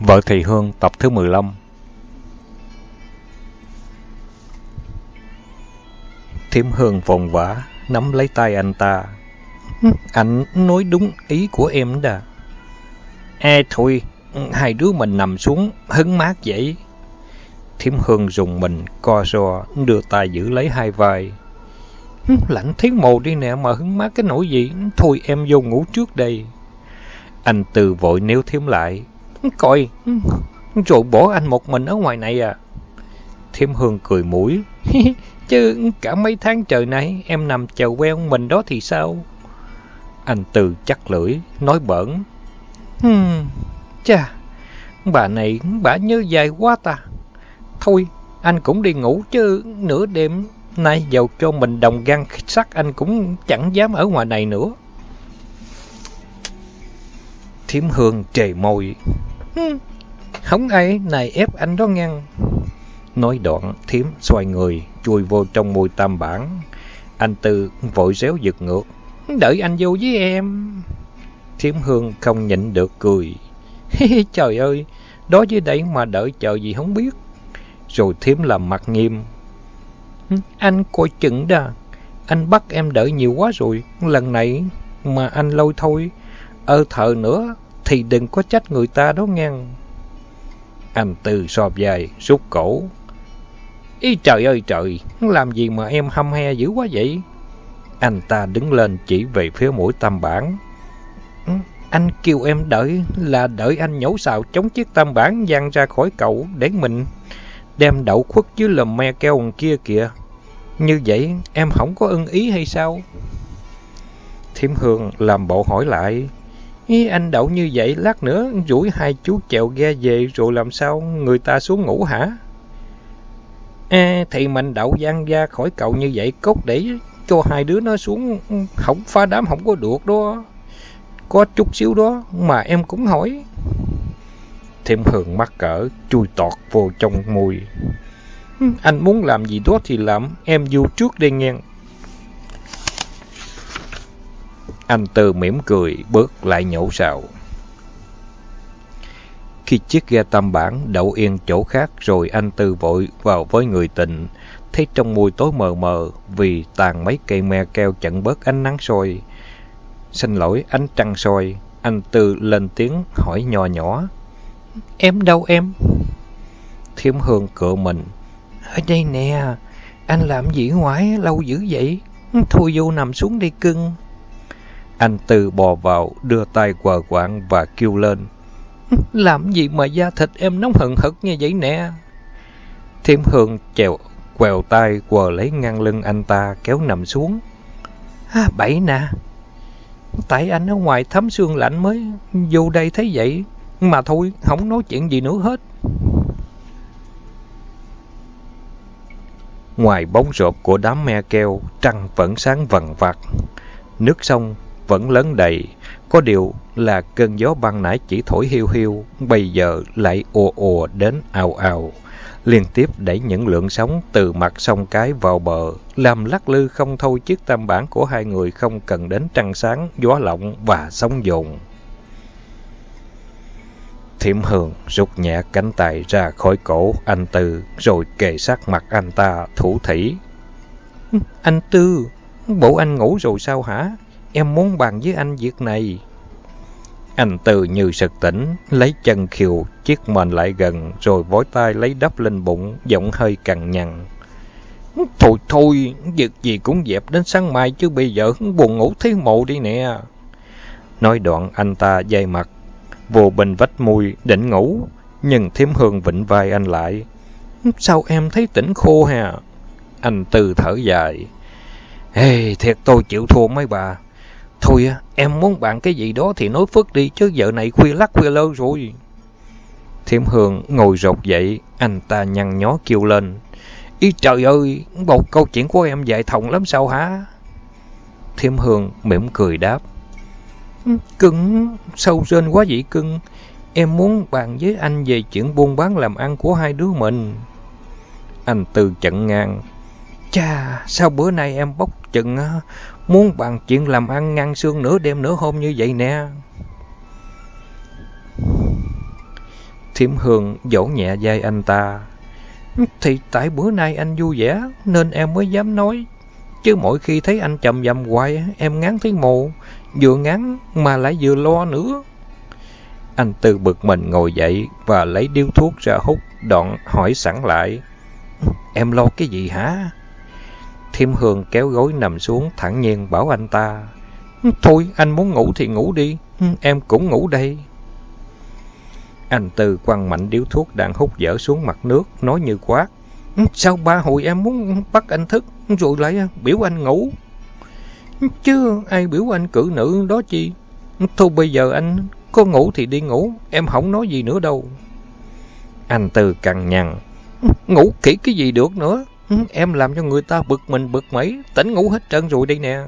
Vợ Thị Hương tập thứ 15 Thiểm Hương vồn vã, nắm lấy tay anh ta. Anh nói đúng ý của em đó. Ê thôi, hai đứa mình nằm xuống, hứng mát vậy. Thiểm Hương dùng mình, co ro, đưa tay giữ lấy hai vai. Lạnh thấy mồ đi nè mà hứng mát cái nỗi gì, thôi em vô ngủ trước đây. Anh từ vội níu Thiểm lại, Coi, rồi bỏ anh một mình ở ngoài này à. Thiêm Hương cười mũi. Chứ cả mấy tháng trời nay em nằm chờ queo mình đó thì sao? Anh Từ chắc lưỡi, nói bẩn. Hmm, chà, bà này bà nhớ dài quá ta. Thôi, anh cũng đi ngủ chứ nửa đêm nay dầu cho mình đồng gan sắt anh cũng chẳng dám ở ngoài này nữa. Thiếm Hương trề môi. Không ai này ép anh đó ngăn. Nói đoạn, thiếm xoay người, chui vô trong môi tam bản. Anh Tư vội réo giật ngược. Đợi anh vô với em. Thiếm Hương không nhịn được cười. Trời ơi, đó dưới đây mà đợi chờ gì không biết. Rồi thiếm làm mặt nghiêm. Anh coi chừng đã. Anh bắt em đợi nhiều quá rồi. Lần này mà anh lôi thôi. Ờ, Ơ thợ nữa thì đừng có trách người ta đó nghe Anh Tư sọp dài, rút cổ. Ý trời ơi trời, làm gì mà em hâm he dữ quá vậy? Anh ta đứng lên chỉ về phía mũi tam bản. Ừ, anh kêu em đợi là đợi anh nhổ xào chống chiếc tam bản văng ra khỏi cậu để mình đem đậu khuất dưới lầm me keo kia kìa. Như vậy em không có ưng ý hay sao? Thiểm Hương làm bộ hỏi lại. Ý anh đậu như vậy, lát nữa rủi hai chú chèo ghe về rồi làm sao người ta xuống ngủ hả? À, thì mình đậu gian ra khỏi cậu như vậy cốt để cho hai đứa nó xuống không phá đám không có được đó. Có chút xíu đó mà em cũng hỏi. Thêm hường mắc cỡ, chui tọt vô trong mùi. Anh muốn làm gì đó thì làm, em vô trước đây nghe. Anh Tư mỉm cười, bước lại nhổ sào. Khi chiếc ghe tam bản đậu yên chỗ khác rồi anh Tư vội vào với người tình, thấy trong mùi tối mờ mờ vì tàn mấy cây me keo chặn bớt ánh nắng soi. Xin lỗi ánh trăng soi, anh Tư lên tiếng hỏi nhỏ nhỏ. Em đâu em? Thiếm Hương cựa mình. Ở đây nè, anh làm gì ngoài lâu dữ vậy? Thôi vô nằm xuống đi cưng. Anh Tư bò vào, đưa tay quờ quạng và kêu lên. Làm gì mà da thịt em nóng hận hực như vậy nè? Thiêm Hương chèo, quèo tay quờ lấy ngăn lưng anh ta kéo nằm xuống. À, bậy nè. Tại anh ở ngoài thấm xương lạnh mới vô đây thấy vậy. Mà thôi, không nói chuyện gì nữa hết. Ngoài bóng rộp của đám me keo, trăng vẫn sáng vần vặt. Nước sông vẫn lớn đầy, có điều là cơn gió băng nãy chỉ thổi hiu hiu, bây giờ lại ồ ồ đến ào ào, liên tiếp đẩy những lượng sóng từ mặt sông cái vào bờ, làm lắc lư không thôi chiếc tam bản của hai người không cần đến trăng sáng, gió lộng và sóng dồn. Thiểm Hường rút nhẹ cánh tay ra khỏi cổ anh Tư, rồi kề sát mặt anh ta thủ thỉ: Anh Tư, bộ anh ngủ rồi sao hả? Em muốn bàn với anh việc này. Anh Từ như sực tỉnh, lấy chân khiều, chiếc mền lại gần, rồi vối tay lấy đắp lên bụng, giọng hơi cằn nhằn. Thôi thôi, việc gì cũng dẹp đến sáng mai chứ bây giờ buồn ngủ thấy mộ đi nè. Nói đoạn anh ta dây mặt, vô bình vách mùi, định ngủ, nhưng thiếm hương vịnh vai anh lại. Sao em thấy tỉnh khô hà? Anh Từ thở dài. Ê, thiệt tôi chịu thua mấy bà. Thôi em muốn bạn cái gì đó thì nói phức đi chứ giờ này khuya lắc khuya lơ rồi. Thiểm Hương ngồi rột dậy, anh ta nhăn nhó kêu lên. Ý trời ơi, một câu chuyện của em dài thòng lắm sao hả? Thiểm Hương mỉm cười đáp. Cưng, sâu rên quá vậy cưng. Em muốn bàn với anh về chuyện buôn bán làm ăn của hai đứa mình. Anh từ chận ngang. Chà, sao bữa nay em bốc chừng Muốn bàn chuyện làm ăn ngăn xương nửa đêm nửa hôm như vậy nè. Thiểm Hương dỗ nhẹ vai anh ta. Thì tại bữa nay anh vui vẻ nên em mới dám nói. Chứ mỗi khi thấy anh chầm dầm hoài em ngán thấy mù. Vừa ngán mà lại vừa lo nữa. Anh Tư bực mình ngồi dậy và lấy điếu thuốc ra hút, đoạn hỏi sẵn lại. Em lo cái gì hả? Thiêm Hương kéo gối nằm xuống thẳng nhiên bảo anh ta. Thôi, anh muốn ngủ thì ngủ đi, em cũng ngủ đây. Anh Tư quăng mạnh điếu thuốc đang hút dở xuống mặt nước, nói như quát. Sao ba hồi em muốn bắt anh thức, rồi lại biểu anh ngủ? Chứ ai biểu anh cử nữ đó chi? Thôi bây giờ anh có ngủ thì đi ngủ, em không nói gì nữa đâu. Anh Tư cằn nhằn. Ngủ kỹ cái gì được nữa? Em làm cho người ta bực mình bực mấy, tỉnh ngủ hết trơn rồi đây nè.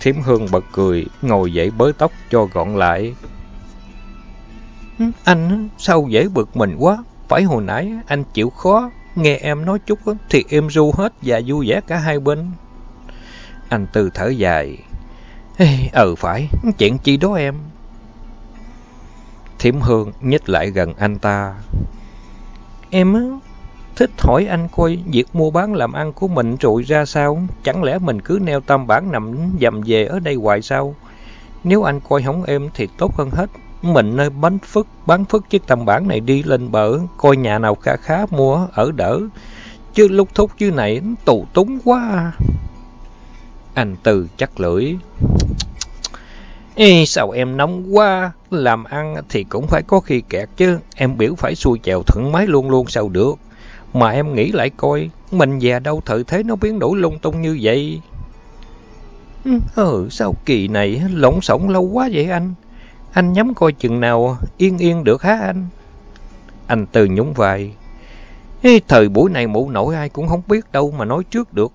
Thiểm Hương bật cười, ngồi dậy bới tóc cho gọn lại. Anh sao dễ bực mình quá, phải hồi nãy anh chịu khó, nghe em nói chút thì em ru hết và vui vẻ cả hai bên. Anh Tư thở dài. Ừ phải, chuyện chi đó em. Thiểm Hương nhích lại gần anh ta. Em thích hỏi anh coi việc mua bán làm ăn của mình trội ra sao? Chẳng lẽ mình cứ neo tâm bản nằm dầm về ở đây hoài sao? Nếu anh coi hỏng em thì tốt hơn hết. Mình nơi bánh phức, bán phức chiếc tầm bản này đi lên bờ, coi nhà nào khá khá mua, ở đỡ. Chứ lúc thúc chứ này, tù túng quá. À. Anh từ chắc lưỡi. Ê, sao em nóng quá, làm ăn thì cũng phải có khi kẹt chứ, em biểu phải xuôi chèo thuận mái luôn luôn sao được. Mà em nghĩ lại coi, mình già đâu thời thế nó biến đổi lung tung như vậy. Ừ, sao kỳ này lộn xộn lâu quá vậy anh? Anh nhắm coi chừng nào yên yên được hả anh? Anh từ nhúng vai. Ê, thời buổi này mụ nổi ai cũng không biết đâu mà nói trước được.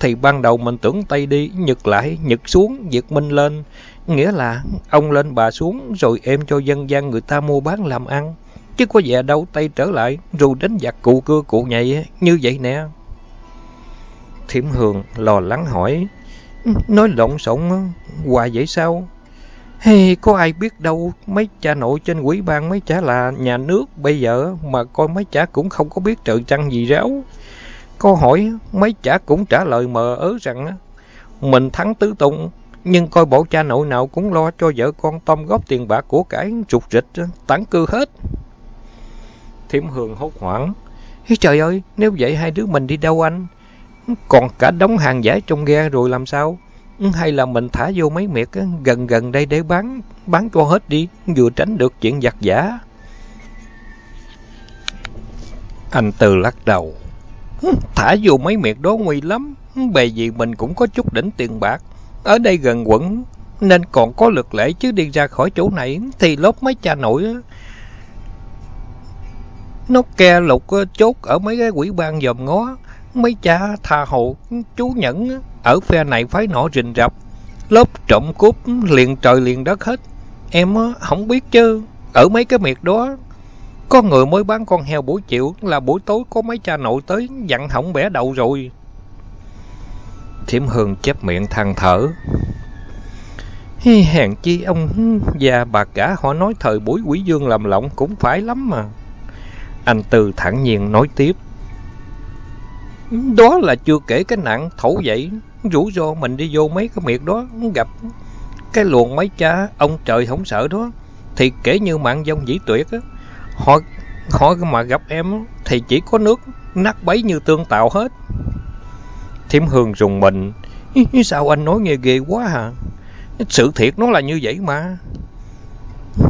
Thì ban đầu mình tưởng tay đi, nhật lại, nhật xuống, giật minh lên. Nghĩa là ông lên bà xuống rồi em cho dân gian người ta mua bán làm ăn. Chứ có vẻ đâu tay trở lại dù đánh giặc cụ cưa cụ nhảy như vậy nè. Thiểm Hương lo lắng hỏi. Nói lộn xộn hoài vậy sao? Hey, có ai biết đâu mấy cha nội trên quỹ ban mấy cha là nhà nước bây giờ mà coi mấy cha cũng không có biết trời trăng gì ráo. Câu hỏi mấy cha cũng trả lời mờ ớ rằng mình thắng tứ tụng nhưng coi bộ cha nội nào cũng lo cho vợ con tôm góp tiền bạc của cải trục rịch tán cư hết. Thiểm Hương hốt hoảng. Trời ơi, nếu vậy hai đứa mình đi đâu anh? Còn cả đống hàng giả trong ghe rồi làm sao? Hay là mình thả vô mấy miệt gần gần đây để bán, bán cho hết đi, vừa tránh được chuyện giặt giả. Anh Tư lắc đầu. Thả vô mấy miệt đó nguy lắm, bề gì mình cũng có chút đỉnh tiền bạc. Ở đây gần quận, nên còn có lực lễ chứ đi ra khỏi chỗ này thì lốp mấy cha nội nó ke lục ờ, chốt ở mấy cái quỹ ban dòm ngó. Mấy cha tha hồ, chú nhẫn ở phe này phái nọ rình rập. Lớp trộm cúp liền trời liền đất hết. Em ờ, không biết chứ. Ở mấy cái miệt đó, có người mới bán con heo buổi chiều là buổi tối có mấy cha nội tới dặn hỏng bẻ đầu rồi. Thiểm Hương chép miệng than thở. Hèn chi ông già bà cả, họ nói thời buổi quỷ dương làm lộng cũng phải lắm mà. Anh Tư thẳng nhiên nói tiếp. Đó là chưa kể cái nạn thẩu dậy, rủi ro mình đi vô mấy cái miệt đó, gặp cái luồng mấy cha, ông trời không sợ đó. Thì kể như mạng dông dĩ tuyệt á, họ họ mà gặp em thì chỉ có nước nát bấy như tương tạo hết. Thiểm Hương rùng mình, sao anh nói nghe ghê quá hả? Sự thiệt nó là như vậy mà.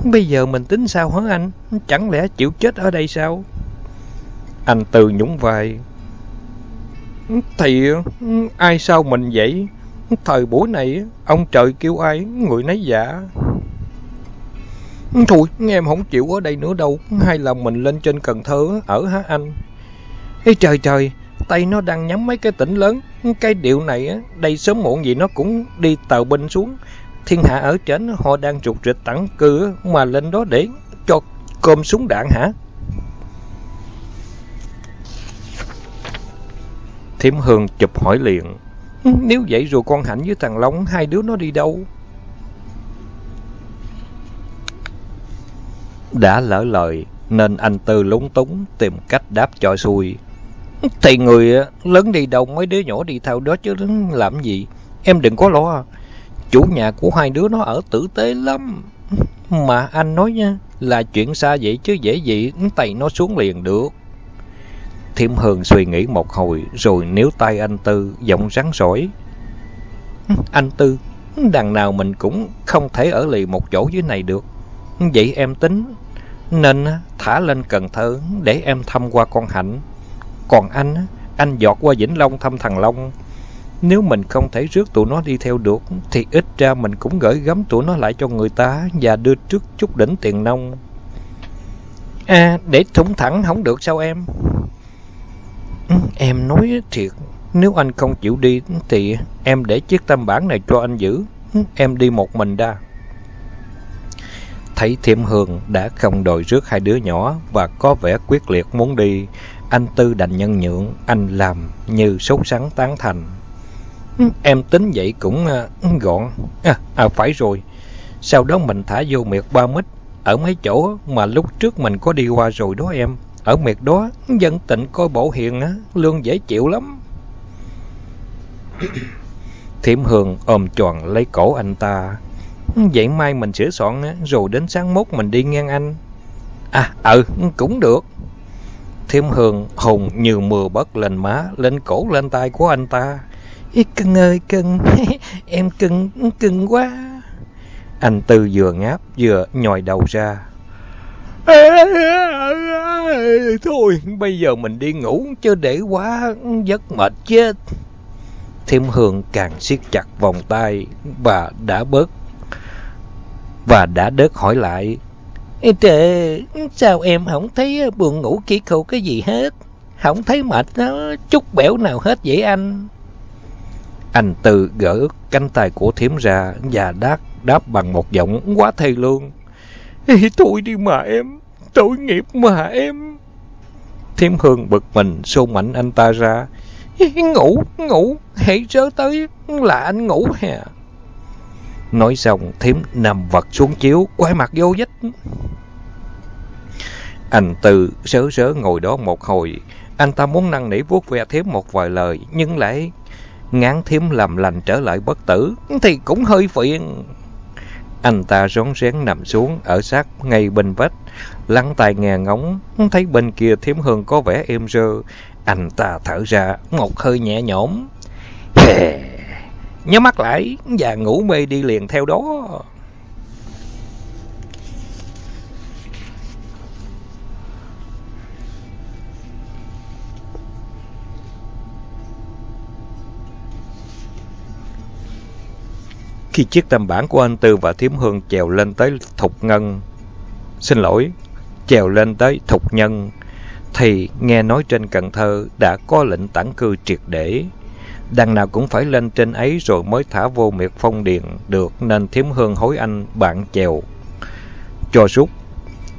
Bây giờ mình tính sao hả anh? Chẳng lẽ chịu chết ở đây sao? Anh Tư nhún vai. Thì ai sao mình vậy? Thời buổi này, ông trời kêu ai, người nấy giả Thôi, em không chịu ở đây nữa đâu. Hay là mình lên trên Cần Thơ ở hả anh? Ê trời trời, tay nó đang nhắm mấy cái tỉnh lớn. Cái điệu này, đây sớm muộn gì nó cũng đi tàu binh xuống. Thiên hạ ở trên họ đang trục rịch tặng cư mà lên đó để cho cơm súng đạn hả? Thiểm Hương chụp hỏi liền. Ừ, nếu vậy rồi con Hạnh với thằng Long hai đứa nó đi đâu? Đã lỡ lời, nên anh Tư lúng túng tìm cách đáp cho xuôi. Thì người lớn đi đâu, mấy đứa nhỏ đi theo đó chứ, làm gì. Em đừng có lo. Chủ nhà của hai đứa nó ở tử tế lắm. Mà anh nói nha, là chuyện xa vậy chứ dễ gì tay nó xuống liền được. Thiểm Hường suy nghĩ một hồi rồi níu tay anh Tư giọng rắn rỏi. Anh Tư, đằng nào mình cũng không thể ở lì một chỗ dưới này được. Vậy em tính nên thả lên Cần Thơ để em thăm qua con Hạnh. Còn anh, anh dọt qua Vĩnh Long thăm thằng Long. Nếu mình không thể rước tụi nó đi theo được, thì ít ra mình cũng gửi gắm tụi nó lại cho người ta và đưa trước chút đỉnh tiền nông. À, để thủng thẳng không được sao em? Ừ, em nói thiệt, nếu anh không chịu đi thì em để chiếc tam bản này cho anh giữ. Ừ, em đi một mình ra. Thấy Thiểm Hương đã không đòi rước hai đứa nhỏ và có vẻ quyết liệt muốn đi, anh Tư đành nhân nhượng, anh làm như sốt sắng tán thành. Em tính vậy ờ, cũng gọn. À, à phải rồi, sau đó mình thả vô miệt ba mít ở mấy chỗ mà lúc trước mình có đi qua rồi đó em. Ở miệt đó, dân tịnh coi bộ hiền, á lương dễ chịu lắm. Thiểm Hương ôm tròn lấy cổ anh ta. Vậy mai mình sửa soạn rồi đến sáng mốt mình đi ngang anh. À, ừ, cũng được. Thiểm Hương hùng như mưa bớt lên má, lên cổ lên tay của anh ta. Ý, cưng ơi cưng, em cưng, cưng quá. Anh Tư vừa ngáp vừa nhòi đầu ra. Thôi, bây giờ mình đi ngủ chứ để quá giấc mệt chết. Thiểm Hương càng siết chặt vòng tay và đã bớt và đã đớt hỏi lại. Trời, sao em không thấy buồn ngủ kỳ khổ cái gì hết? Không thấy mệt nó chút bẻo nào hết vậy anh? Anh Tư gỡ cánh tay của thiểm ra và đáp, đáp bằng một giọng quá thê lương. Thôi đi mà em, tội nghiệp mà em. Thiểm Hương bực mình xô mạnh anh ta ra. Ngủ, ngủ, hãy rớ tới là anh ngủ hè. Nói xong, thiếm nằm vật xuống chiếu, quay mặt vô vách. Anh Tư sớ sớ ngồi đó một hồi. Anh ta muốn năn nỉ vuốt ve thiếm một vài lời, nhưng lại ngán thiếm làm lành trở lại bất tử, thì cũng hơi phiền. Anh ta rón rén nằm xuống ở sát ngay bên vách, lắng tai nghe ngóng, thấy bên kia thiếm hương có vẻ êm rơ. Anh ta thở ra một hơi nhẹ nhõm. Nhớ mắt lại và ngủ mê đi liền theo đó. Khi chiếc tam bản của anh Tư và Thiếm Hương chèo lên tới Thục Ngân, xin lỗi, chèo lên tới Thục Nhân, thì nghe nói trên Cần Thơ đã có lệnh tản cư triệt để. Đằng nào cũng phải lên trên ấy rồi mới thả vô miệt phong điền được nên Thiếm Hương hối anh bạn chèo. Cho rút,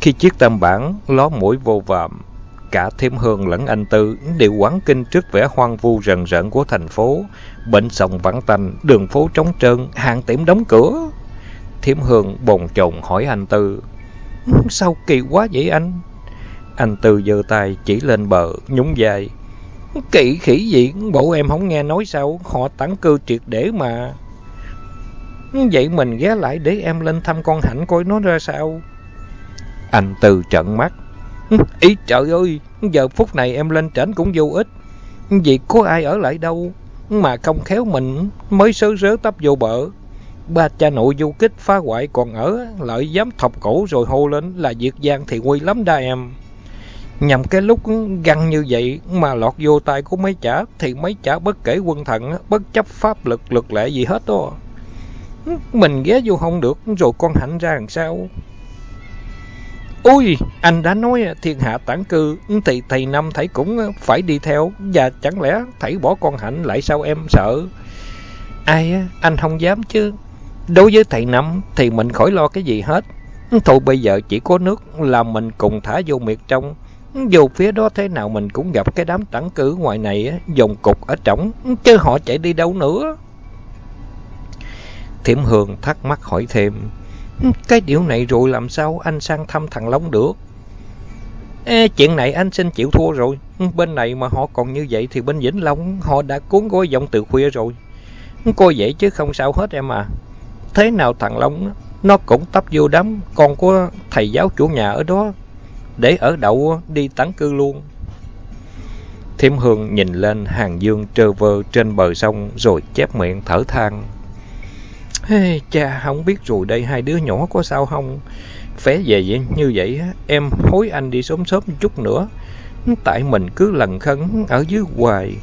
khi chiếc tam bản ló mũi vô vạm, cả Thiếm Hương lẫn anh Tư đều quán kinh trước vẻ hoang vu rần rợn của thành phố. Bệnh sông vắng tanh, đường phố trống trơn, hàng tiệm đóng cửa. Thiểm Hương bồn chồn hỏi anh Tư, Sao kỳ quá vậy anh? Anh Tư giơ tay chỉ lên bờ, nhún vai. kỳ khỉ gì, bộ em không nghe nói sao, họ tản cư triệt để mà. Vậy mình ghé lại để em lên thăm con Hạnh coi nó ra sao. Anh Tư trận mắt. Ý trời ơi, giờ phút này em lên trển cũng vô ích. Vì có ai ở lại đâu, mà không khéo mình mới sớ rớ tấp vô bờ. Ba cha nội du kích phá hoại còn ở, lợi dám thọc cổ rồi hô lên là diệt gian thì nguy lắm đa em. Nhằm cái lúc găng như vậy mà lọt vô tay của mấy chả thì mấy chả bất kể quân thần, bất chấp pháp lực lực lệ gì hết đó. Mình ghé vô không được rồi con hạnh ra làm sao? Ôi, anh đã nói thiên hạ tản cư thì thầy năm thầy cũng phải đi theo và chẳng lẽ thầy bỏ con hạnh lại sao em sợ? Ai anh không dám chứ. Đối với thầy năm thì mình khỏi lo cái gì hết. Thôi bây giờ chỉ có nước là mình cùng thả vô miệt trong dù phía đó thế nào mình cũng gặp cái đám tản cử ngoài này dồn cục ở trỏng, chứ họ chạy đi đâu nữa. Thiểm Hương thắc mắc hỏi thêm, cái điều này rồi làm sao anh sang thăm thằng Long được? Ê, chuyện này anh xin chịu thua rồi. Bên này mà họ còn như vậy thì bên Vĩnh Long họ đã cuốn gói giọng từ khuya rồi. cô vậy chứ không sao hết em à. Thế nào thằng Long nó cũng tấp vô đám con của thầy giáo chủ nhà ở đó để ở đậu đi tán cư luôn. Thiêm Hương nhìn lên hàng dương trơ vơ trên bờ sông rồi chép miệng thở than. Hey, cha, không biết rồi đây hai đứa nhỏ có sao không? Phé về vậy, như vậy, em hối anh đi sớm sớm chút nữa. Tại mình cứ lần khấn ở dưới hoài.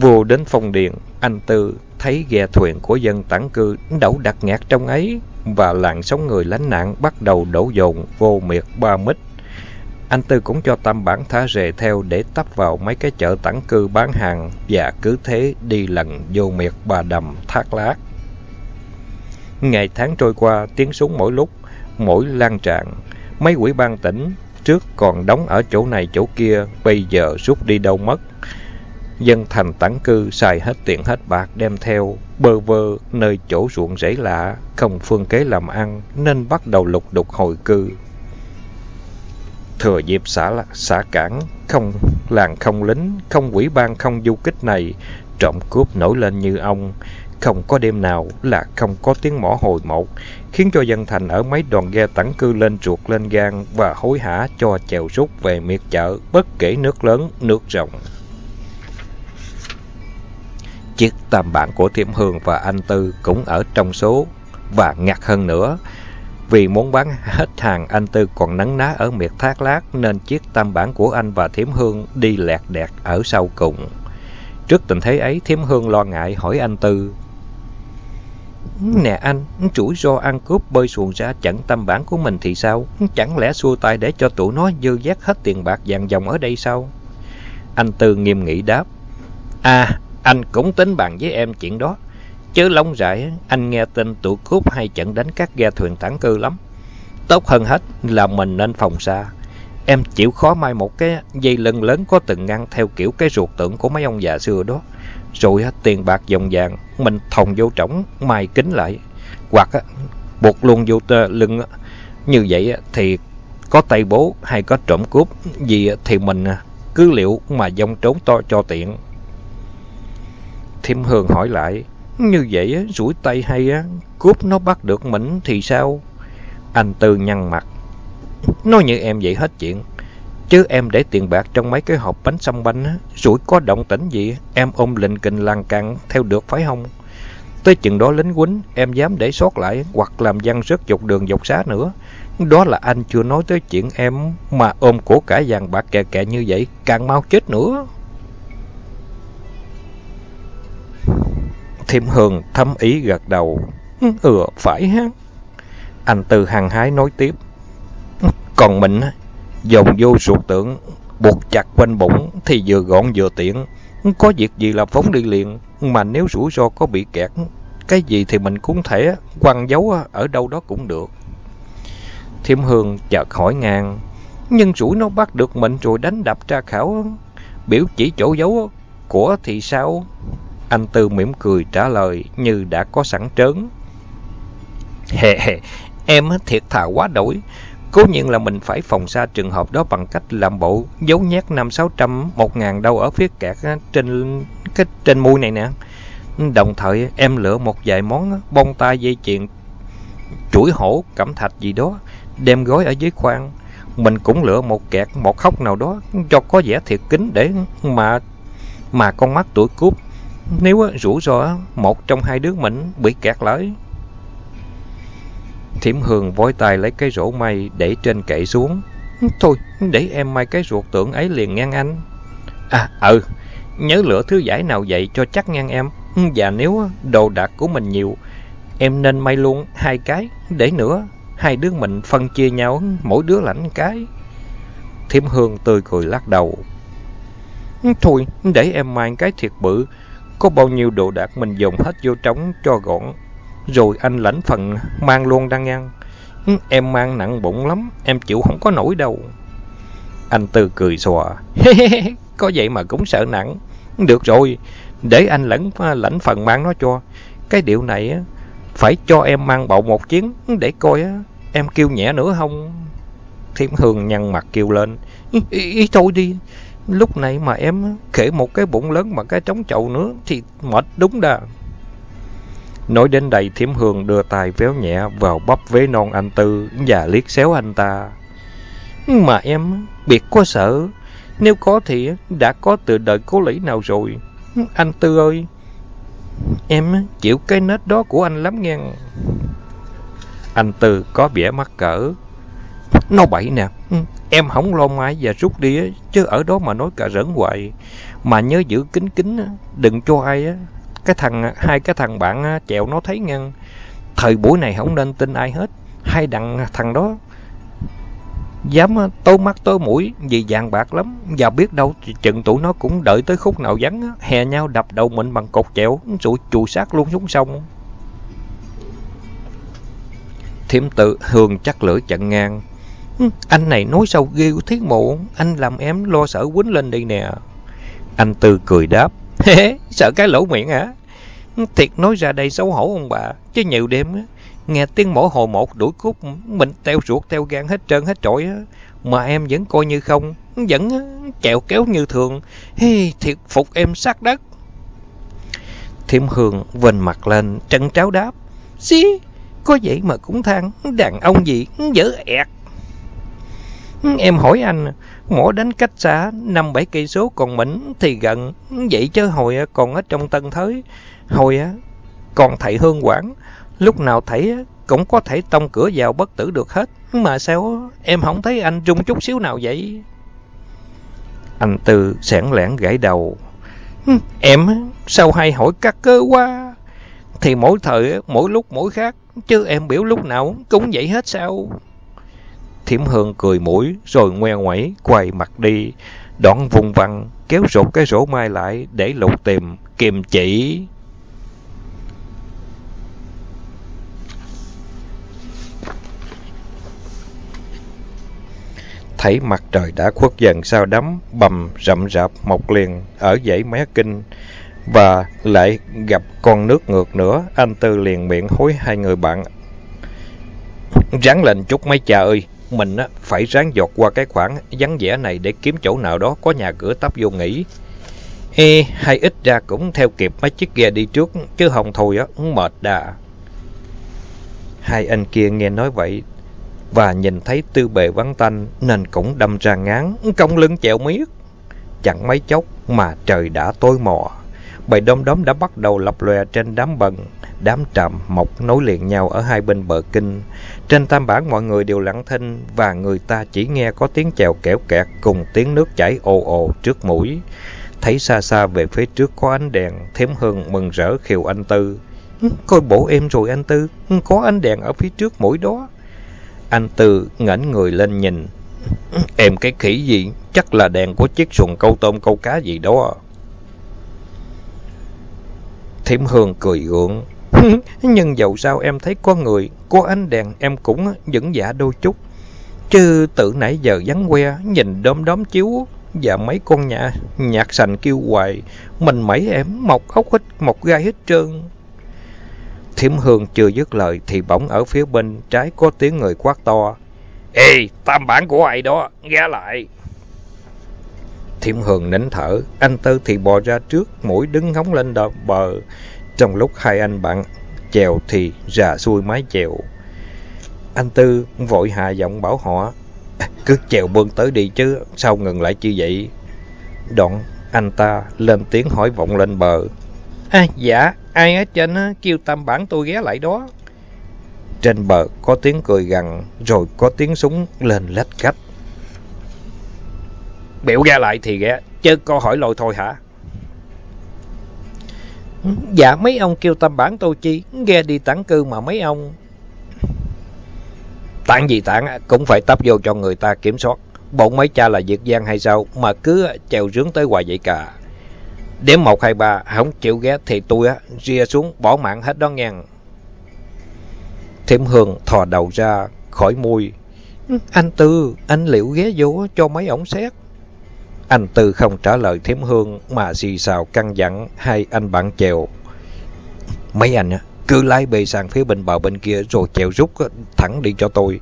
Vô đến phòng điện, anh Tư thấy ghe thuyền của dân tản cư đậu đặt ngạt trong ấy và làn sóng người lánh nạn bắt đầu đổ dồn vô miệt ba mít. Anh Tư cũng cho Tâm bản thả rề theo để tấp vào mấy cái chợ tản cư bán hàng và cứ thế đi lần vô miệt bà đầm thác lát. Ngày tháng trôi qua, tiếng súng mỗi lúc, mỗi lan tràn. Mấy quỹ ban tỉnh trước còn đóng ở chỗ này chỗ kia, bây giờ rút đi đâu mất. Dân thành tản cư xài hết tiền hết bạc đem theo, bơ vơ nơi chỗ ruộng rẫy lạ, không phương kế làm ăn nên bắt đầu lục đục hồi cư. Thừa dịp xã xã cảng, không làng không lính, không quỹ ban không du kích này, trộm cướp nổi lên như ông. Không có đêm nào là không có tiếng mỏ hồi một, khiến cho dân thành ở mấy đoàn ghe tản cư lên ruột lên gan và hối hả cho chèo rút về miệt chợ, bất kể nước lớn, nước rộng. Chiếc tam bạn của Thiểm Hương và anh Tư cũng ở trong số và ngặt hơn nữa. Vì muốn bán hết hàng, anh Tư còn nấn ná ở miệt thác lát nên chiếc tam bản của anh và Thiểm Hương đi lẹt đẹt ở sau cùng. Trước tình thế ấy, Thiểm Hương lo ngại hỏi anh Tư. Nè anh, chủ do ăn cướp bơi xuồng ra chặn tam bản của mình thì sao? Chẳng lẽ xua tay để cho tụi nó dư giác hết tiền bạc vàng dòng ở đây sao? Anh Tư nghiêm nghị đáp. À, anh cũng tính bàn với em chuyện đó. Chứ lông rải, anh nghe tin tụi cướp hay chặn đánh các ghe thuyền tản cư lắm. Tốt hơn hết là mình nên phòng xa. Em chịu khó mai một cái dây lưng lớn có từng ngăn theo kiểu cái ruột tượng của mấy ông già xưa đó. Rồi tiền bạc dòng vàng, mình thòng vô trống, mai kính lại. Hoặc buộc luôn vô lưng. Như vậy thì có tay bố hay có trộm cướp gì thì mình à, cứ liệu mà dông trốn to cho tiện. Thiêm Hương hỏi lại, như vậy á, rủi tay hay á, cướp nó bắt được mình thì sao? Anh Tư nhăn mặt. Nói như em vậy hết chuyện. Chứ em để tiền bạc trong mấy cái hộp bánh xăm bánh á, rủi có động tĩnh gì, em ôm lệnh kình làng cạn theo được phải không? Tới chừng đó lính quýnh, em dám để sót lại hoặc làm văn rớt dọc đường dọc xá nữa. Đó là anh chưa nói tới chuyện em mà ôm cổ cả vàng bạc kè kè như vậy, càng mau chết nữa. Thiêm Hương thâm ý gật đầu. Ừ, ừ, phải ha. Anh Tư hăng hái nói tiếp. Ừ, còn mình, dòng vô ruột tượng, buộc chặt quanh bụng thì vừa gọn vừa tiện. Ừ, có việc gì là phóng đi liền, mà nếu rủi ro có bị kẹt, cái gì thì mình cũng thể quăng giấu ở đâu đó cũng được. Thiêm Hương chợt hỏi ngang, nhưng rủi nó bắt được mình rồi đánh đập tra khảo, biểu chỉ chỗ giấu của thì sao? Anh Tư mỉm cười trả lời như đã có sẵn trớn. Hề hề, em thiệt thà quá đổi. Cố nhiên là mình phải phòng xa trường hợp đó bằng cách làm bộ giấu nhét năm sáu trăm một ngàn đâu ở phía kẹt trên cái trên mui này nè. Đồng thời em lựa một vài món bông tai dây chuyền, chuỗi hổ, cẩm thạch gì đó, đem gói ở dưới khoang. Mình cũng lựa một kẹt, một khóc nào đó cho có vẻ thiệt kín để mà mà con mắt tuổi cúp nếu rủ ro một trong hai đứa mình bị kẹt lại. Thiểm Hương vội tay lấy cái rổ may để trên kệ xuống. Thôi, để em may cái ruột tượng ấy liền ngang anh. À, ừ, nhớ lựa thứ giải nào vậy cho chắc ngang em. Và nếu đồ đạc của mình nhiều, em nên may luôn hai cái, để nữa, hai đứa mình phân chia nhau, mỗi đứa lãnh cái. Thiểm Hương tươi cười lắc đầu. Thôi, để em mang cái thiệt bự, có bao nhiêu đồ đạc mình dùng hết vô trống cho gọn. Rồi anh lãnh phần mang luôn đang ăn. Ừ, em mang nặng bụng lắm, em chịu không có nổi đâu. Anh Tư cười xòa. có vậy mà cũng sợ nặng. Được rồi, để anh lãnh lãnh phần mang nó cho. Cái điệu này phải cho em mang bậu một chuyến để coi em kêu nhẹ nữa không? Thiểm Hương nhăn mặt kêu lên. Ừ, ý, ý thôi đi, lúc này mà em khể một cái bụng lớn bằng cái trống chậu nữa thì mệt đúng đà. Nói đến đây Thiểm Hương đưa tay véo nhẹ vào bắp vế non anh Tư và liếc xéo anh ta. Mà em biệt có sợ, nếu có thì đã có từ đời cố lĩ nào rồi. Anh Tư ơi, em chịu cái nết đó của anh lắm nghe. Anh Tư có vẻ mắc cỡ. Nó bậy nè, em không lo mai và rút đi, chứ ở đó mà nói cả rỡn hoài. Mà nhớ giữ kính kính, đừng cho ai cái thằng hai cái thằng bạn chèo nó thấy ngăn. Thời buổi này không nên tin ai hết. Hai đằng thằng đó dám tô mắt tô mũi vì vàng bạc lắm và biết đâu chừng tụi nó cũng đợi tới khúc nào vắng hè nhau đập đầu mình bằng cột chẹo rồi chùi xác luôn xuống sông thiểm tự hương chắc lưỡi chặn ngang anh này nói sao ghê thiết mộ? Anh làm em lo sợ quýnh lên đây nè. Anh tư cười đáp. Sợ cái lỗ miệng hả? Thiệt nói ra đây xấu hổ ông bà? Chứ nhiều đêm nghe tiếng mổ hồ một đuổi cút mình teo ruột teo gan hết trơn hết trọi mà em vẫn coi như không vẫn chèo kéo như thường. Hey, thiệt phục em sát đất. Thiểm hương vênh mặt lên trân tráo đáp. Xí có vậy mà cũng than đàn ông gì dở ẹt em hỏi anh mổ đánh cách xa năm bảy cây số còn mỉnh thì gần vậy chứ hồi à, còn ở trong tân thới hồi á còn thầy hương quảng Lúc nào thấy à, cũng có thể tông cửa vào bất tử được hết. Mà sao em không thấy anh rung chút xíu nào vậy? Anh Tư sẻn lẻn gãy đầu. Em sao hay hỏi các cơ quá? Thì mỗi thời, mỗi lúc mỗi khác. Chứ em biểu lúc nào cũng vậy hết sao? Thiểm Hương cười mũi rồi ngoe ngoẩy quay mặt đi. Đoạn vùng vằng kéo rụt cái rổ mai lại để lục tìm kiềm chỉ. thấy mặt trời đã khuất dần sau đám bầm rậm rạp mọc liền ở dãy mé kinh và lại gặp con nước ngược nữa, anh Tư liền miệng hối hai người bạn. Ráng lên chút mấy cha ơi, mình á, phải ráng dọt qua cái khoảng vắng vẻ này để kiếm chỗ nào đó có nhà cửa tấp vô nghỉ. Ê, hay ít ra cũng theo kịp mấy chiếc ghe đi trước, chứ không thôi á, mệt đà. Hai anh kia nghe nói vậy và nhìn thấy tư bề vắng tanh nên cũng đâm ra ngán, cong lưng chẹo miết. Chẳng mấy chốc mà trời đã tối mò. Bầy đom đóm đã bắt đầu lập lòe trên đám bần, đám trạm mọc nối liền nhau ở hai bên bờ kinh. Trên tam bản mọi người đều lặng thinh và người ta chỉ nghe có tiếng chèo kẻo kẹt cùng tiếng nước chảy ồ ồ trước mũi. Thấy xa xa về phía trước có ánh đèn, thếm hương mừng rỡ khiều anh Tư. Ừ, coi bộ em rồi anh Tư, ừ, có ánh đèn ở phía trước mũi đó. Anh Tư ngẩng người lên nhìn. Ừ, em cái khỉ gì? Chắc là đèn của chiếc xuồng câu tôm câu cá gì đó. À? Thiểm Hương cười gượng. Nhưng dầu sao em thấy có người, có ánh đèn em cũng vẫn dạ đôi chút. Chứ tự nãy giờ vắng que, nhìn đom đóm chiếu và mấy con nhà nhạc sành kêu hoài. Mình mấy em mọc ốc hết, mọc gai hết trơn. Thiểm Hương chưa dứt lời thì bỗng ở phía bên trái có tiếng người quát to. Ê, tam bản của ai đó, ra lại. Thiểm Hường nín thở, anh Tư thì bò ra trước, mũi đứng ngóng lên đợt bờ. Trong lúc hai anh bạn chèo thì rà xuôi mái chèo. Anh Tư vội hạ giọng bảo họ, cứ chèo bươn tới đi chứ, sao ngừng lại như vậy? Đoạn anh ta lên tiếng hỏi vọng lên bờ. À, dạ, ai ở trên kêu tam bản tôi ghé lại đó. Trên bờ có tiếng cười gằn, rồi có tiếng súng lên lách cách. Biểu ra lại thì ghé, chứ có hỏi lôi thôi hả? Dạ mấy ông kêu tam bản tôi chi, ghe đi tản cư mà mấy ông. Tản gì tản, cũng phải tấp vô cho người ta kiểm soát. Bọn mấy cha là diệt gian hay sao mà cứ trèo rướng tới hoài vậy cả. Đếm một hai ba không chịu ghé thì tôi á, ria xuống bỏ mạng hết đó nghe. Thiểm Hương thò đầu ra khỏi môi. Anh Tư, anh liệu ghé vô cho mấy ổng xét. Anh Tư không trả lời Thiểm Hương mà xì xào căng dặn hai anh bạn chèo. Mấy anh cứ lái bề sang phía bên bờ bên kia rồi chèo rút thẳng đi cho tôi.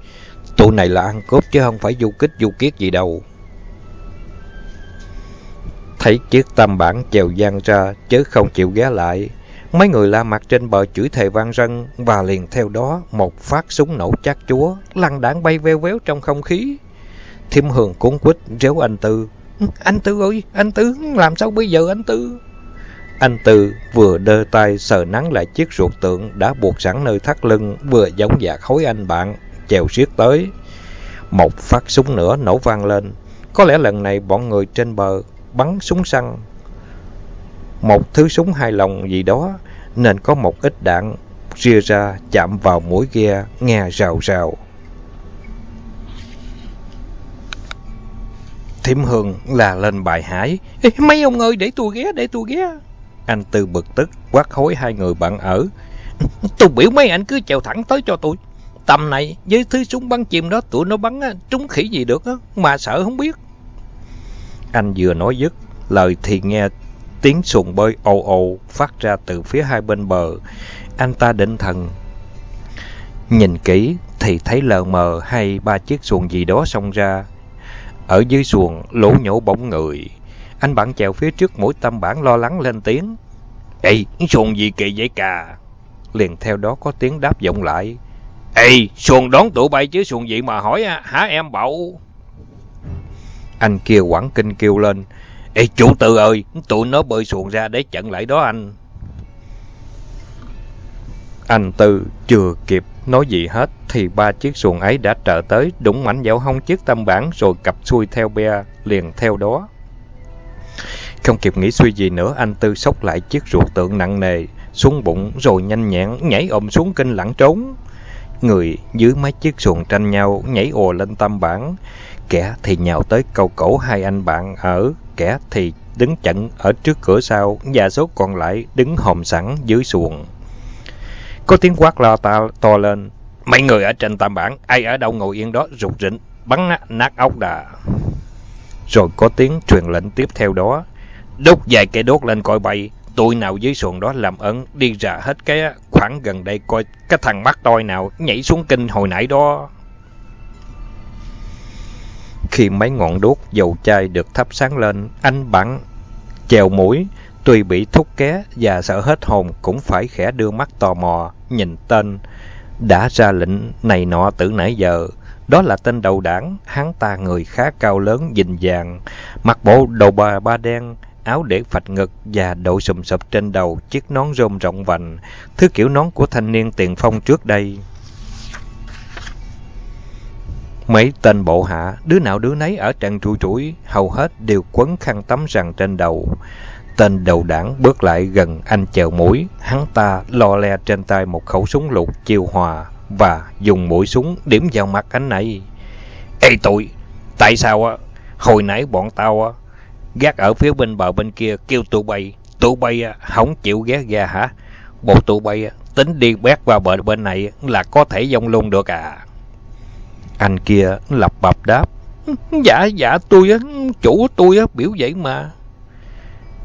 Tụi này là ăn cướp chứ không phải du kích du kiết gì đâu. Thấy chiếc tam bản chèo gian ra chứ không chịu ghé lại. Mấy người la mặt trên bờ chửi thề vang rân và liền theo đó một phát súng nổ chát chúa, lăn đạn bay veo véo trong không khí. Thiêm Hường cuốn quýt réo anh Tư. Anh Tư ơi, anh Tư, làm sao bây giờ anh Tư? Anh Tư vừa đơ tay sờ nắng lại chiếc ruột tượng đã buộc sẵn nơi thắt lưng, vừa giống dạc hối anh bạn, chèo xiết tới. Một phát súng nữa nổ vang lên. Có lẽ lần này bọn người trên bờ bắn súng săn. Một thứ súng hai lòng gì đó, nên có một ít đạn ria ra chạm vào mũi ghe, nghe rào rào. Thiểm Hương là lên bài hải. Ê, mấy ông ơi, để tôi ghé, để tôi ghé. Anh Tư bực tức, quát hối hai người bạn ở. Tôi biểu mấy anh cứ chèo thẳng tới cho tôi. Tầm này, với thứ súng bắn chim đó, tụi nó bắn trúng khỉ gì được, mà sợ không biết. Anh vừa nói dứt, lời thì nghe tiếng xuồng bơi ồ ồ phát ra từ phía hai bên bờ. Anh ta định thần. Nhìn kỹ thì thấy lờ mờ hay ba chiếc xuồng gì đó xông ra. Ở dưới xuồng lỗ nhổ bóng người. Anh bạn chèo phía trước mũi tâm bản lo lắng lên tiếng. Ê, xuồng gì kỳ vậy cà? Liền theo đó có tiếng đáp vọng lại. Ê, xuồng đón tụi bay chứ xuồng gì mà hỏi à, hả em bậu? Anh kia quảng kinh kêu lên. Ê chủ tự ơi, tụi nó bơi xuồng ra để chặn lại đó anh. Anh Tư chưa kịp nói gì hết thì ba chiếc xuồng ấy đã trở tới đúng mảnh dạo hông chiếc tâm bản rồi cặp xuôi theo bè liền theo đó. Không kịp nghĩ suy gì nữa, anh Tư sốc lại chiếc ruột tượng nặng nề xuống bụng rồi nhanh nhẹn nhảy ôm xuống kinh lãng trốn. Người dưới mấy chiếc xuồng tranh nhau nhảy ồ lên tâm bản, kẻ thì nhào tới cầu cổ hai anh bạn ở, kẻ thì đứng chặn ở trước cửa sau và số còn lại đứng hòm sẵn dưới xuồng. Có tiếng quát lo ta, to lên. Mấy người ở trên tam bản, ai ở đâu ngồi yên đó rụt rỉnh, bắn nát ốc đà. Rồi có tiếng truyền lệnh tiếp theo đó. Đốt vài cây đốt lên coi bay. Tụi nào dưới xuồng đó làm ấn đi ra hết cái khoảng gần đây coi cái thằng mắt toi nào nhảy xuống kinh hồi nãy đó. Khi mấy ngọn đốt dầu chai được thắp sáng lên, anh bắn chèo mũi, tuy bị thúc ké và sợ hết hồn cũng phải khẽ đưa mắt tò mò, nhìn tên. Đã ra lệnh này nọ từ nãy giờ, đó là tên đầu đảng, hắn ta người khá cao lớn, dình dàng mặc bộ đầu bà ba đen, áo để phạch ngực và đội sùm sụp trên đầu chiếc nón rôm rộng vành, thứ kiểu nón của thanh niên tiền phong trước đây. Mấy tên bộ hạ, đứa nào đứa nấy ở trận trụ chuỗi, hầu hết đều quấn khăn tắm rằng trên đầu. Tên đầu đảng bước lại gần anh chèo mũi, hắn ta lo le trên tay một khẩu súng lục chiêu hòa và dùng mũi súng điểm vào mặt anh này. Ê tụi, tại sao á, hồi nãy bọn tao á, gác ở phía bên bờ bên kia kêu tụi bay, tụi bay á, không chịu ghé ra hả? Bộ tụi bay á, tính đi bét qua bờ bên này là có thể dông luôn được à? Anh kia lập bập đáp. Dạ, dạ, tôi á, chủ tôi á, biểu vậy mà.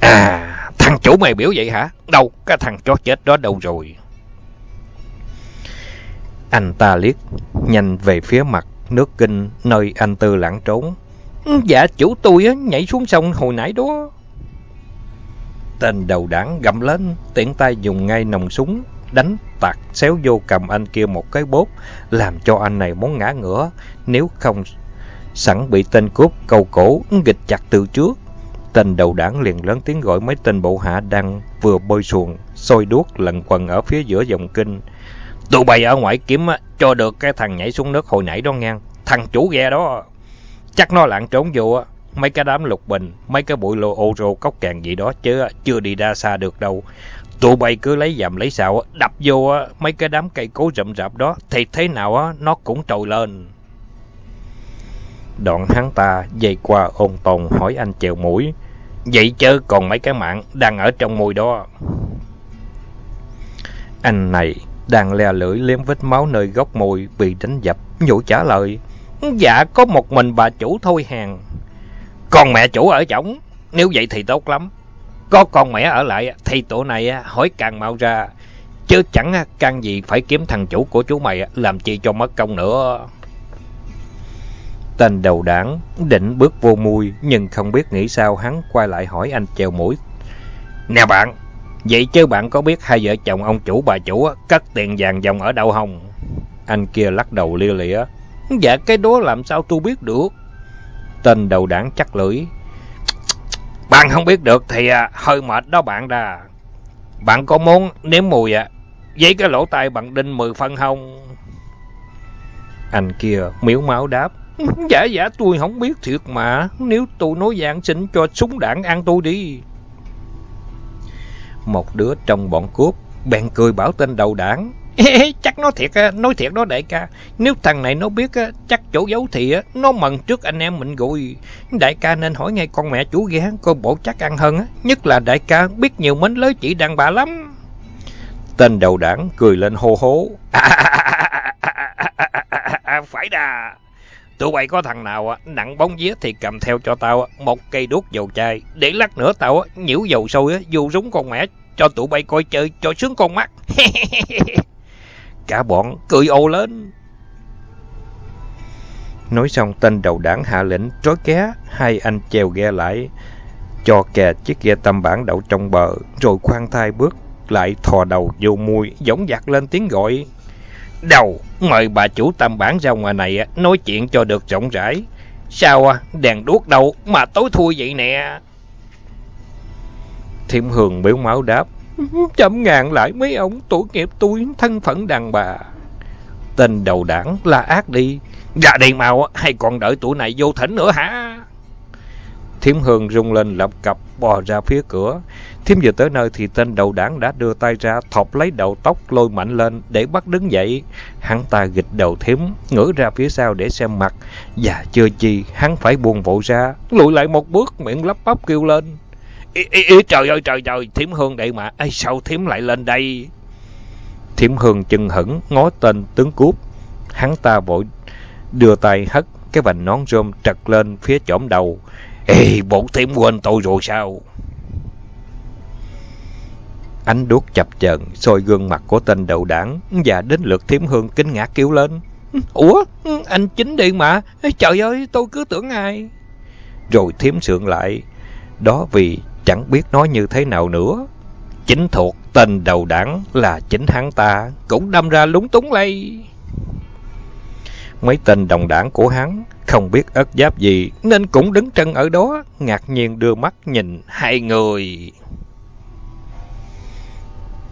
À, thằng chủ mày biểu vậy hả? Đâu, cái thằng chó chết đó đâu rồi? Anh ta liếc, nhanh về phía mặt nước kinh nơi anh Tư lãng trốn. Dạ, chủ tôi á, nhảy xuống sông hồi nãy đó. Tên đầu đảng gầm lên, tiện tay dùng ngay nòng súng, đánh tạt xéo vô cầm anh kia một cái bốt, làm cho anh này muốn ngã ngửa, nếu không sẵn bị tên cướp câu cổ nghịch chặt từ trước. Tên đầu đảng liền lớn tiếng gọi mấy tên bộ hạ đang vừa bơi xuồng, sôi đuốc lần quần ở phía giữa dòng kinh. Tụi bay ở ngoài kiếm cho được cái thằng nhảy xuống nước hồi nãy đó ngang, thằng chủ ghe đó. Chắc nó lạng trốn vô mấy cái đám lục bình, mấy cái bụi lô ô rô cốc càng gì đó chứ chưa đi ra xa được đâu. Tụi bay cứ lấy dầm lấy xạo, đập vô mấy cái đám cây cố rậm rạp đó, thì thế nào nó cũng trồi lên. Đoạn hắn ta dây qua ôn tồn hỏi anh chèo mũi. Vậy chứ còn mấy cái mạng đang ở trong môi đó. Anh này đang le lưỡi liếm vết máu nơi góc môi bị đánh dập, nhủ trả lời. Dạ có một mình bà chủ thôi hàng. Còn mẹ chủ ở chổng, nếu vậy thì tốt lắm. Có con mẹ ở lại thì tụi này hỏi càng mau ra. Chứ chẳng càng gì phải kiếm thằng chủ của chú mày làm chi cho mất công nữa. Tên đầu đảng định bước vô mui nhưng không biết nghĩ sao hắn quay lại hỏi anh treo mũi. Nè bạn, vậy chứ bạn có biết hai vợ chồng ông chủ bà chủ cất tiền vàng dòng ở đâu không? Anh kia lắc đầu lia lịa. Dạ cái đó làm sao tôi biết được? Tên đầu đảng chắc lưỡi. Bạn không biết được thì à, hơi mệt đó bạn đà. Bạn có muốn nếm mùi à? Với cái lỗ tai bằng đinh 10 phân không? Anh kia miếu máu đáp. Dạ dạ tôi không biết thiệt mà. Nếu tôi nói dạng xin cho súng đạn ăn tôi đi. Một đứa trong bọn cướp bèn cười bảo tên đầu đảng. chắc nói thiệt, à, nói thiệt đó đại ca. Nếu thằng này nó biết à, chắc chỗ giấu thì à, nó mần trước anh em mình rồi. Đại ca nên hỏi ngay con mẹ chủ ghé, coi bộ chắc ăn hơn. Nhất là đại ca biết nhiều mến lới chỉ đàn bà lắm. Tên đầu đảng cười lên hô hố. phải đà. Tụi bay có thằng nào nặng bóng vía thì cầm theo cho tao một cây đốt dầu chai. Để lát nữa tao nhiễu dầu sôi vô rúng con mẹ cho tụi bay coi chơi cho sướng con mắt. Cả bọn cười ô lên. Nói xong tên đầu đảng hạ lệnh trói ké, hai anh chèo ghe lại, cho kè chiếc ghe tâm bản đậu trong bờ, rồi khoan thai bước lại thò đầu vô mui, giống dạc lên tiếng gọi. Đầu, mời bà chủ tam bản ra ngoài này nói chuyện cho được rộng rãi. Sao đèn đuốc đâu mà tối thui vậy nè? Thiểm Hường biểu máu đáp. Chậm ngàn lại mấy ông tội nghiệp tôi thân phận đàn bà. Tên đầu đảng la ác đi. Ra đây mau hay còn đợi tụi này vô thỉnh nữa hả? Thiểm Hương rung lên lập cập bò ra phía cửa. Thiểm vừa tới nơi thì tên đầu đảng đã đưa tay ra thọc lấy đầu tóc lôi mạnh lên để bắt đứng dậy. Hắn ta gịch đầu Thiểm, ngửa ra phía sau để xem mặt. Và chưa chi, hắn phải buông vội ra, lùi lại một bước miệng lắp bắp kêu lên. Ý, ý, ý, trời ơi trời trời, Thiểm Hương đây mà, Ê, sao Thiểm lại lên đây? Thiểm Hương chừng hững ngó tên tướng cúp. Hắn ta vội đưa tay hất cái vành nón rôm trật lên phía chỏm đầu. Ê, bộ thím quên tôi rồi sao? Ánh đuốc chập chờn soi gương mặt của tên đầu đảng và đến lượt thím Hương kinh ngạc kêu lên. Ủa, anh chính đi mà, trời ơi, tôi cứ tưởng ai. Rồi thím sượng lại, đó vì chẳng biết nói như thế nào nữa. Chính thuộc tên đầu đảng là chính hắn ta, cũng đâm ra lúng túng lây. Mấy tên đồng đảng của hắn không biết ớt giáp gì nên cũng đứng chân ở đó, ngạc nhiên đưa mắt nhìn hai người.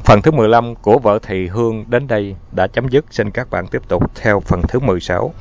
Phần thứ 15 của vợ thị Hương đến đây đã chấm dứt. Xin các bạn tiếp tục theo phần thứ 16.